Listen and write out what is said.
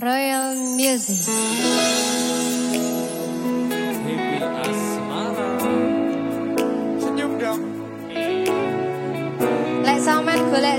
Royal Music. Happy Asmara. Senyum. Lek sampean golek